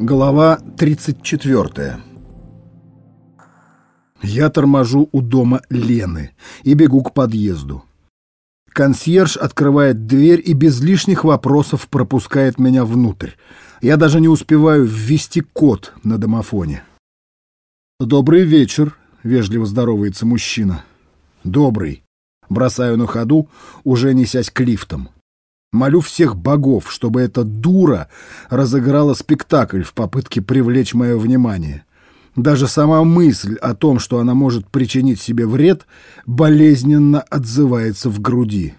Глава 34 Я торможу у дома Лены и бегу к подъезду. Консьерж открывает дверь и без лишних вопросов пропускает меня внутрь. Я даже не успеваю ввести код на домофоне. «Добрый вечер», — вежливо здоровается мужчина. «Добрый». Бросаю на ходу, уже несясь к лифтам. Молю всех богов, чтобы эта дура разыграла спектакль в попытке привлечь мое внимание. Даже сама мысль о том, что она может причинить себе вред, болезненно отзывается в груди.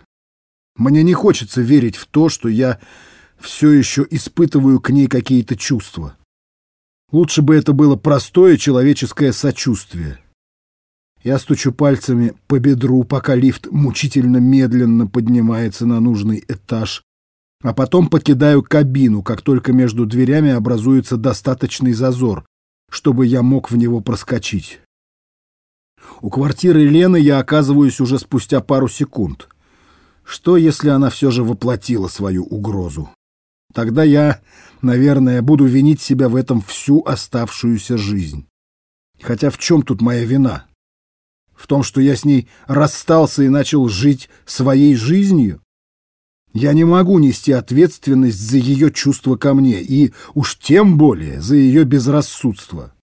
Мне не хочется верить в то, что я все еще испытываю к ней какие-то чувства. Лучше бы это было простое человеческое сочувствие. Я стучу пальцами по бедру, пока лифт мучительно медленно поднимается на нужный этаж, а потом покидаю кабину, как только между дверями образуется достаточный зазор, чтобы я мог в него проскочить. У квартиры Лены я оказываюсь уже спустя пару секунд. Что, если она все же воплотила свою угрозу? Тогда я, наверное, буду винить себя в этом всю оставшуюся жизнь. Хотя в чем тут моя вина? В том, что я с ней расстался и начал жить своей жизнью? Я не могу нести ответственность за ее чувства ко мне и уж тем более за ее безрассудство.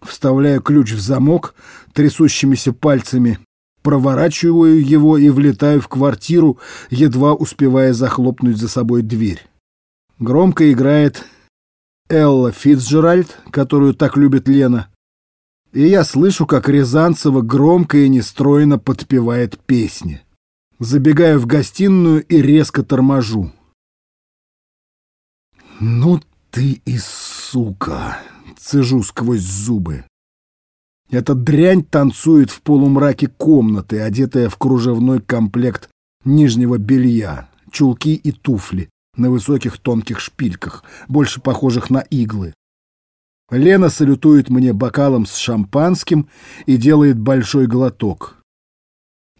Вставляю ключ в замок трясущимися пальцами, проворачиваю его и влетаю в квартиру, едва успевая захлопнуть за собой дверь. Громко играет Элла Фицджеральд, которую так любит Лена, и я слышу, как Рязанцева громко и нестройно подпевает песни. Забегаю в гостиную и резко торможу. «Ну ты и сука!» — цежу сквозь зубы. Эта дрянь танцует в полумраке комнаты, одетая в кружевной комплект нижнего белья, чулки и туфли на высоких тонких шпильках, больше похожих на иглы. Лена салютует мне бокалом с шампанским и делает большой глоток.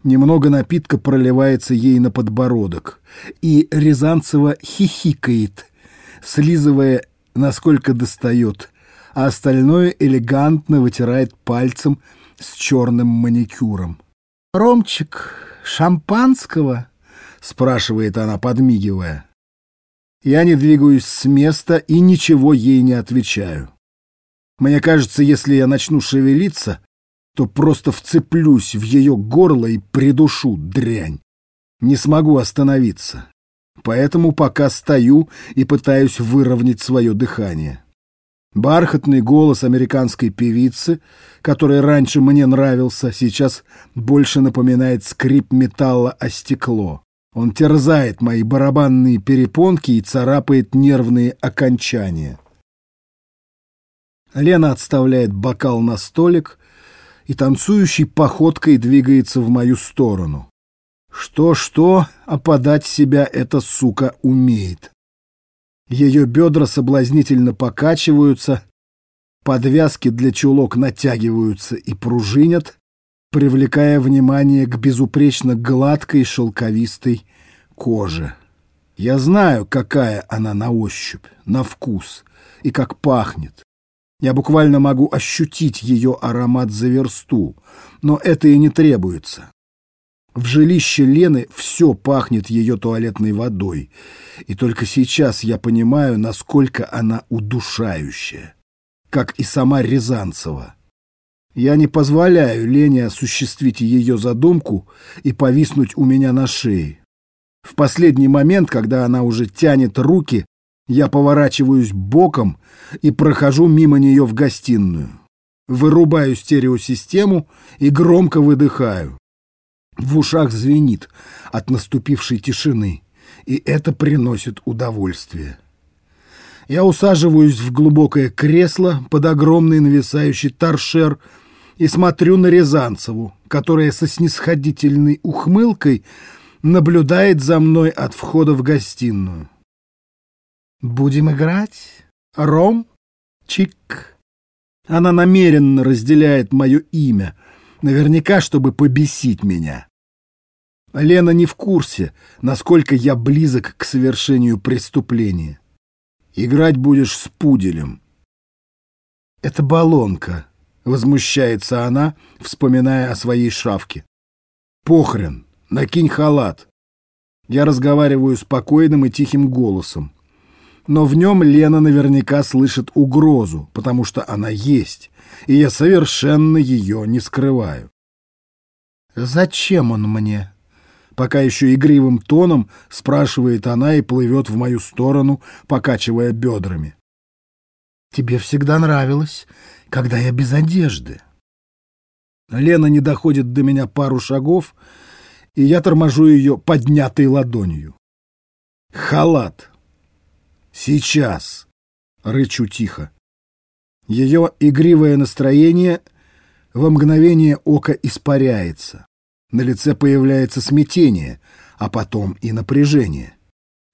Немного напитка проливается ей на подбородок, и Рязанцева хихикает, слизывая, насколько достает, а остальное элегантно вытирает пальцем с черным маникюром. «Ромчик, шампанского?» — спрашивает она, подмигивая. Я не двигаюсь с места и ничего ей не отвечаю. Мне кажется, если я начну шевелиться, то просто вцеплюсь в ее горло и придушу дрянь. Не смогу остановиться. Поэтому пока стою и пытаюсь выровнять свое дыхание. Бархатный голос американской певицы, который раньше мне нравился, сейчас больше напоминает скрип металла о стекло. Он терзает мои барабанные перепонки и царапает нервные окончания. Лена отставляет бокал на столик и танцующей походкой двигается в мою сторону. Что-что, а подать себя эта сука умеет. Ее бедра соблазнительно покачиваются, подвязки для чулок натягиваются и пружинят, привлекая внимание к безупречно гладкой шелковистой коже. Я знаю, какая она на ощупь, на вкус и как пахнет. Я буквально могу ощутить ее аромат за версту, но это и не требуется. В жилище Лены все пахнет ее туалетной водой, и только сейчас я понимаю, насколько она удушающая, как и сама Рязанцева. Я не позволяю Лене осуществить ее задумку и повиснуть у меня на шее. В последний момент, когда она уже тянет руки, я поворачиваюсь боком и прохожу мимо нее в гостиную. Вырубаю стереосистему и громко выдыхаю. В ушах звенит от наступившей тишины, и это приносит удовольствие. Я усаживаюсь в глубокое кресло под огромный нависающий торшер и смотрю на Рязанцеву, которая со снисходительной ухмылкой наблюдает за мной от входа в гостиную. «Будем играть? Ром? Чик?» Она намеренно разделяет мое имя, наверняка, чтобы побесить меня. Лена не в курсе, насколько я близок к совершению преступления. Играть будешь с пуделем. Это баллонка, возмущается она, вспоминая о своей шавке. Похрен, накинь халат. Я разговариваю спокойным и тихим голосом. Но в нем Лена наверняка слышит угрозу, потому что она есть, и я совершенно ее не скрываю. «Зачем он мне?» Пока еще игривым тоном спрашивает она и плывет в мою сторону, покачивая бедрами. «Тебе всегда нравилось, когда я без одежды». Лена не доходит до меня пару шагов, и я торможу ее поднятой ладонью. «Халат! Сейчас!» — рычу тихо. Ее игривое настроение во мгновение ока испаряется. На лице появляется смятение, а потом и напряжение.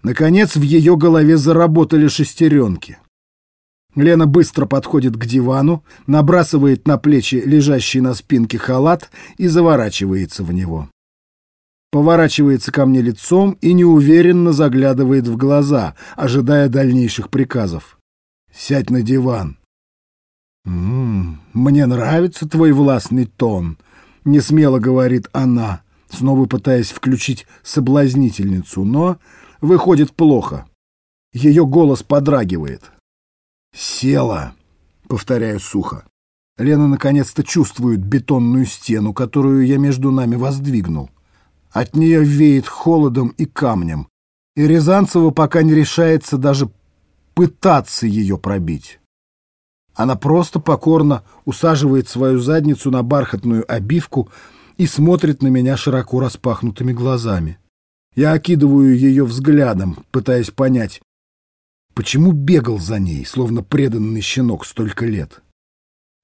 Наконец в ее голове заработали шестеренки. Лена быстро подходит к дивану, набрасывает на плечи лежащий на спинке халат и заворачивается в него. Поворачивается ко мне лицом и неуверенно заглядывает в глаза, ожидая дальнейших приказов. «Сядь на диван». «М -м, «Мне нравится твой властный тон», — несмело говорит она, снова пытаясь включить соблазнительницу, но выходит плохо. Ее голос подрагивает. «Села», — повторяю сухо. Лена наконец-то чувствует бетонную стену, которую я между нами воздвигнул. От нее веет холодом и камнем, и Рязанцева пока не решается даже пытаться ее пробить. Она просто покорно усаживает свою задницу на бархатную обивку и смотрит на меня широко распахнутыми глазами. Я окидываю ее взглядом, пытаясь понять, почему бегал за ней, словно преданный щенок столько лет.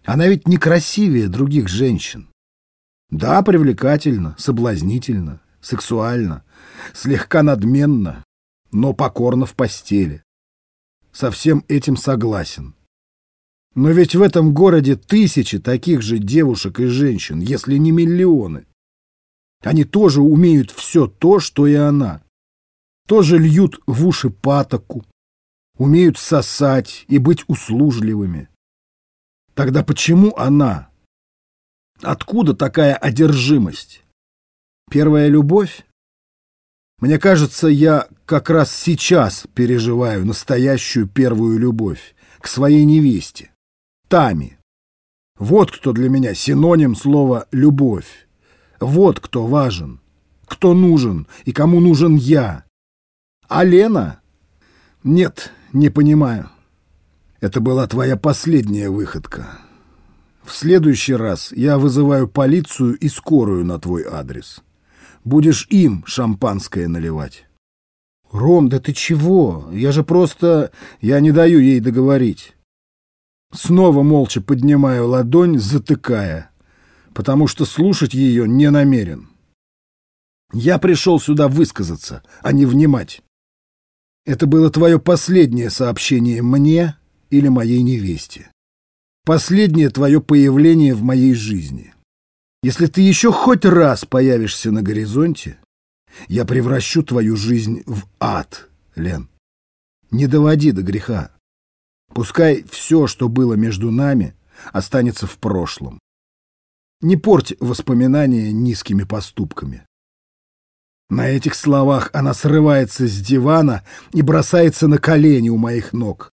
Она ведь не красивее других женщин. Да, привлекательно, соблазнительно, сексуально, слегка надменно, но покорно в постели. Со всем этим согласен. Но ведь в этом городе тысячи таких же девушек и женщин, если не миллионы. Они тоже умеют все то, что и она. Тоже льют в уши патоку, умеют сосать и быть услужливыми. Тогда почему она? Откуда такая одержимость? Первая любовь? Мне кажется, я как раз сейчас переживаю настоящую первую любовь к своей невесте. Тами. Вот кто для меня синоним слова «любовь». Вот кто важен, кто нужен и кому нужен я. А Лена? Нет, не понимаю. Это была твоя последняя выходка. В следующий раз я вызываю полицию и скорую на твой адрес. Будешь им шампанское наливать. Ром, да ты чего? Я же просто... Я не даю ей договорить. Снова молча поднимаю ладонь, затыкая, потому что слушать ее не намерен. Я пришел сюда высказаться, а не внимать. Это было твое последнее сообщение мне или моей невесте. Последнее твое появление в моей жизни. Если ты еще хоть раз появишься на горизонте, я превращу твою жизнь в ад, Лен. Не доводи до греха. Пускай все, что было между нами, останется в прошлом. Не порть воспоминания низкими поступками. На этих словах она срывается с дивана и бросается на колени у моих ног.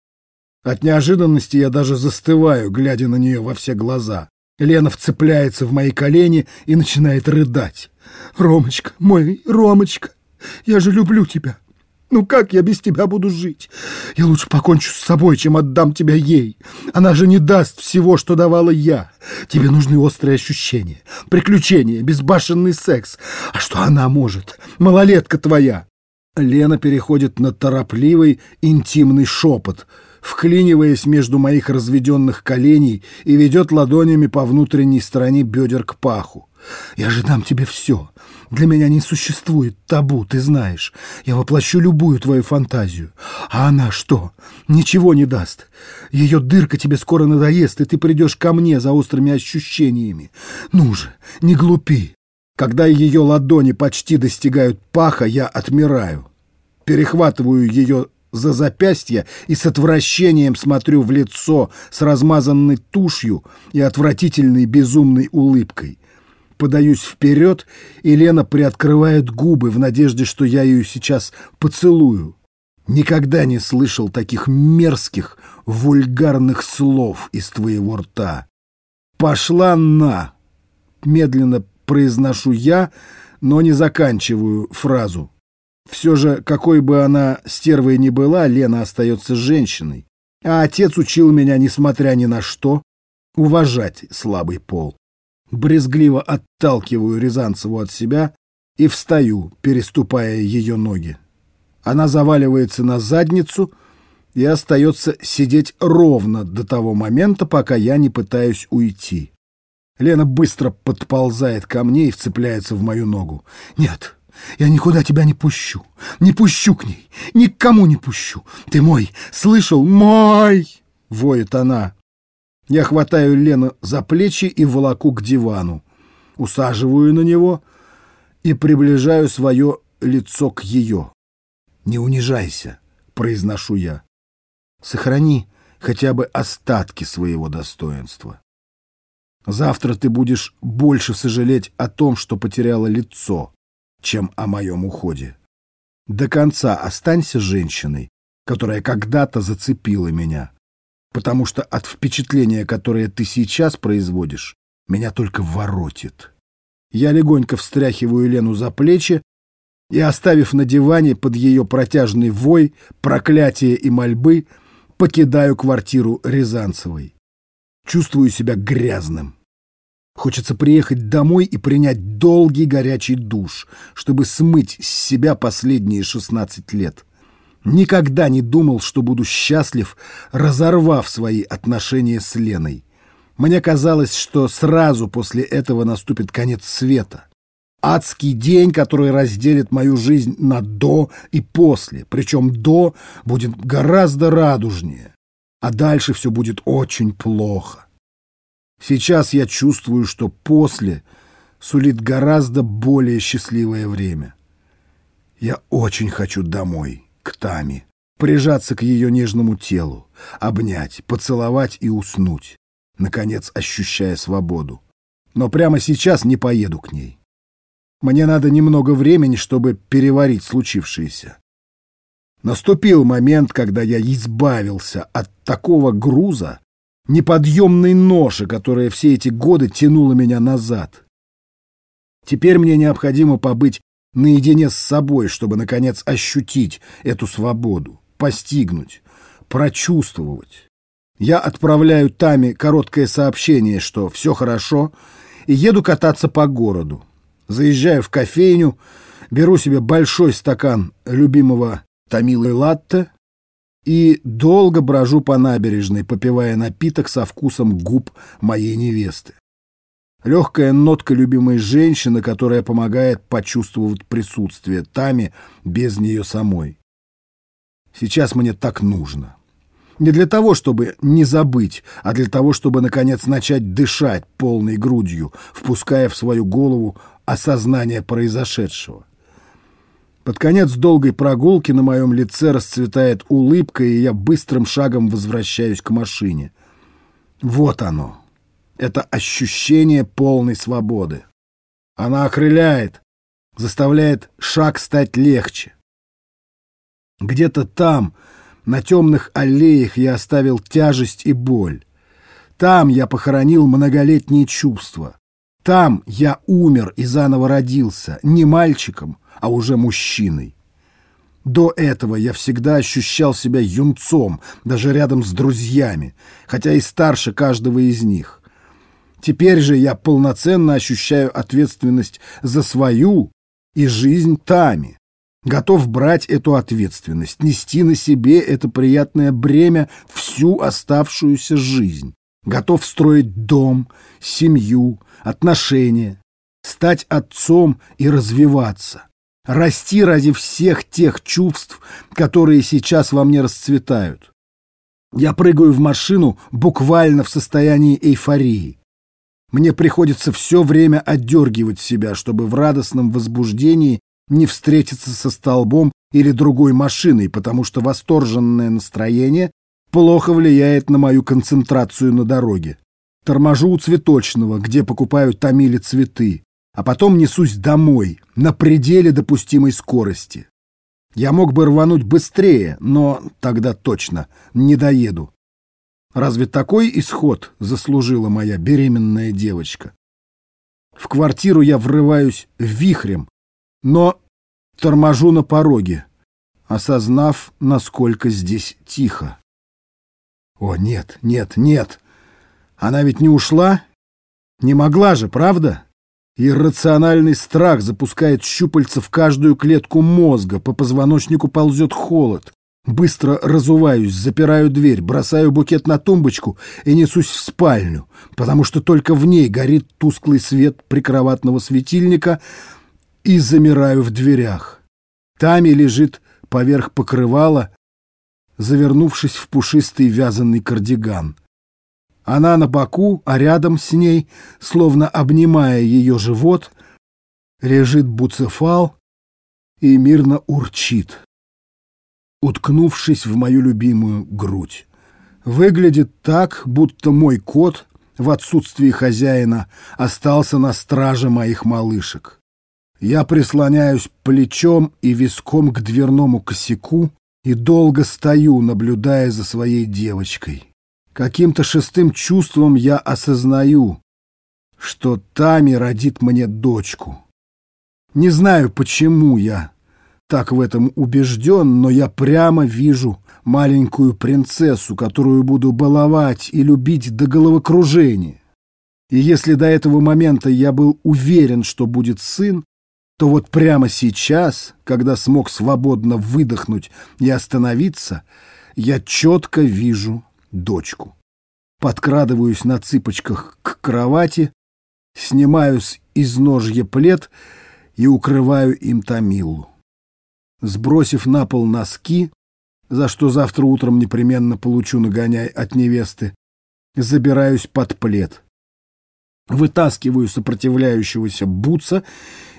От неожиданности я даже застываю, глядя на нее во все глаза. Лена вцепляется в мои колени и начинает рыдать. «Ромочка, мой Ромочка, я же люблю тебя. Ну как я без тебя буду жить? Я лучше покончу с собой, чем отдам тебя ей. Она же не даст всего, что давала я. Тебе нужны острые ощущения, приключения, безбашенный секс. А что она может? Малолетка твоя. Лена переходит на торопливый, интимный шепот, вклиниваясь между моих разведенных коленей и ведет ладонями по внутренней стороне бедер к паху. Я же дам тебе все. Для меня не существует табу, ты знаешь. Я воплощу любую твою фантазию. А она что? Ничего не даст. Ее дырка тебе скоро надоест, и ты придешь ко мне за острыми ощущениями. Ну же, не глупи. Когда ее ладони почти достигают паха, я отмираю. Перехватываю ее за запястье и с отвращением смотрю в лицо с размазанной тушью и отвратительной безумной улыбкой. Подаюсь вперед, и Лена приоткрывает губы в надежде, что я ее сейчас поцелую. Никогда не слышал таких мерзких, вульгарных слов из твоего рта. «Пошла на!» Медленно произношу я, но не заканчиваю фразу. Все же, какой бы она стервой ни была, Лена остается женщиной. А отец учил меня, несмотря ни на что, уважать слабый пол. Брезгливо отталкиваю Рязанцеву от себя и встаю, переступая ее ноги. Она заваливается на задницу и остается сидеть ровно до того момента, пока я не пытаюсь уйти. Лена быстро подползает ко мне и вцепляется в мою ногу. «Нет, я никуда тебя не пущу. Не пущу к ней. Никому не пущу. Ты мой. Слышал? Мой!» — воет она. Я хватаю Лену за плечи и волоку к дивану. Усаживаю на него и приближаю свое лицо к ее. «Не унижайся», — произношу я. «Сохрани хотя бы остатки своего достоинства. Завтра ты будешь больше сожалеть о том, что потеряла лицо, чем о моем уходе. До конца останься женщиной, которая когда-то зацепила меня, потому что от впечатления, которое ты сейчас производишь, меня только воротит. Я легонько встряхиваю Лену за плечи и, оставив на диване под ее протяжный вой, проклятие и мольбы, покидаю квартиру Рязанцевой. Чувствую себя грязным. Хочется приехать домой и принять долгий горячий душ, чтобы смыть с себя последние 16 лет. Никогда не думал, что буду счастлив, разорвав свои отношения с Леной. Мне казалось, что сразу после этого наступит конец света. Адский день, который разделит мою жизнь на «до» и «после». Причем «до» будет гораздо радужнее, а дальше все будет очень плохо. Сейчас я чувствую, что после сулит гораздо более счастливое время. Я очень хочу домой, к Таме, прижаться к ее нежному телу, обнять, поцеловать и уснуть, наконец ощущая свободу. Но прямо сейчас не поеду к ней. Мне надо немного времени, чтобы переварить случившееся. Наступил момент, когда я избавился от такого груза, неподъемной ноши, которая все эти годы тянула меня назад. Теперь мне необходимо побыть наедине с собой, чтобы, наконец, ощутить эту свободу, постигнуть, прочувствовать. Я отправляю Таме короткое сообщение, что все хорошо, и еду кататься по городу. Заезжаю в кофейню, беру себе большой стакан любимого Томилы латте, и долго брожу по набережной, попивая напиток со вкусом губ моей невесты. Легкая нотка любимой женщины, которая помогает почувствовать присутствие Тами без нее самой. Сейчас мне так нужно. Не для того, чтобы не забыть, а для того, чтобы, наконец, начать дышать полной грудью, впуская в свою голову осознание произошедшего. Под конец долгой прогулки на моем лице расцветает улыбка, и я быстрым шагом возвращаюсь к машине. Вот оно. Это ощущение полной свободы. Она окрыляет, заставляет шаг стать легче. Где-то там, на темных аллеях, я оставил тяжесть и боль. Там я похоронил многолетние чувства. Там я умер и заново родился, не мальчиком, а уже мужчиной. До этого я всегда ощущал себя юнцом, даже рядом с друзьями, хотя и старше каждого из них. Теперь же я полноценно ощущаю ответственность за свою и жизнь Тами. Готов брать эту ответственность, нести на себе это приятное бремя всю оставшуюся жизнь. Готов строить дом, семью, отношения, стать отцом и развиваться расти ради всех тех чувств, которые сейчас во мне расцветают. Я прыгаю в машину буквально в состоянии эйфории. Мне приходится все время отдергивать себя, чтобы в радостном возбуждении не встретиться со столбом или другой машиной, потому что восторженное настроение плохо влияет на мою концентрацию на дороге. Торможу у цветочного, где покупаю томили цветы, а потом несусь домой на пределе допустимой скорости. Я мог бы рвануть быстрее, но тогда точно не доеду. Разве такой исход заслужила моя беременная девочка? В квартиру я врываюсь вихрем, но торможу на пороге, осознав, насколько здесь тихо. О, нет, нет, нет. Она ведь не ушла? Не могла же, правда? Иррациональный страх запускает щупальца в каждую клетку мозга, по позвоночнику ползет холод. Быстро разуваюсь, запираю дверь, бросаю букет на тумбочку и несусь в спальню, потому что только в ней горит тусклый свет прикроватного светильника и замираю в дверях. Тами лежит поверх покрывала, завернувшись в пушистый вязаный кардиган. Она на боку, а рядом с ней, словно обнимая ее живот, лежит буцефал и мирно урчит, уткнувшись в мою любимую грудь. Выглядит так, будто мой кот в отсутствии хозяина остался на страже моих малышек. Я прислоняюсь плечом и виском к дверному косяку и долго стою, наблюдая за своей девочкой. Каким-то шестым чувством я осознаю, что Тами родит мне дочку. Не знаю, почему я так в этом убежден, но я прямо вижу маленькую принцессу, которую буду баловать и любить до головокружения. И если до этого момента я был уверен, что будет сын, то вот прямо сейчас, когда смог свободно выдохнуть и остановиться, я четко вижу дочку. Подкрадываюсь на цыпочках к кровати, снимаю с изножья плед и укрываю им Томилу. Сбросив на пол носки, за что завтра утром непременно получу нагоняй от невесты, забираюсь под плед. Вытаскиваю сопротивляющегося бутса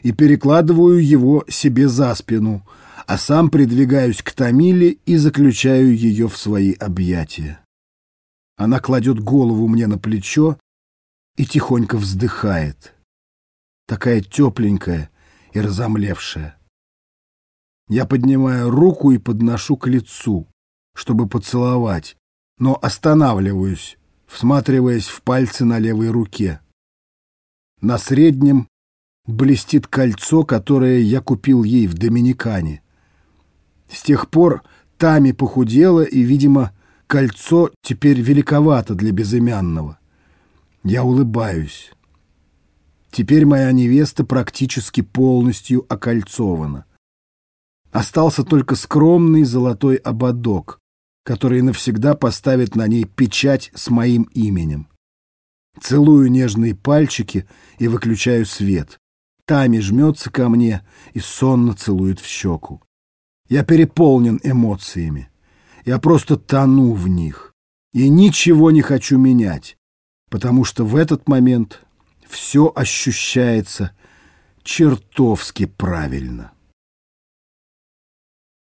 и перекладываю его себе за спину, а сам придвигаюсь к Томиле и заключаю ее в свои объятия. Она кладет голову мне на плечо и тихонько вздыхает. Такая тепленькая и разомлевшая. Я поднимаю руку и подношу к лицу, чтобы поцеловать, но останавливаюсь, всматриваясь в пальцы на левой руке. На среднем блестит кольцо, которое я купил ей в Доминикане. С тех пор Тами похудела и, видимо, Кольцо теперь великовато для безымянного. Я улыбаюсь. Теперь моя невеста практически полностью окольцована. Остался только скромный золотой ободок, который навсегда поставит на ней печать с моим именем. Целую нежные пальчики и выключаю свет. Тами жмется ко мне и сонно целует в щеку. Я переполнен эмоциями. Я просто тону в них и ничего не хочу менять, потому что в этот момент все ощущается чертовски правильно.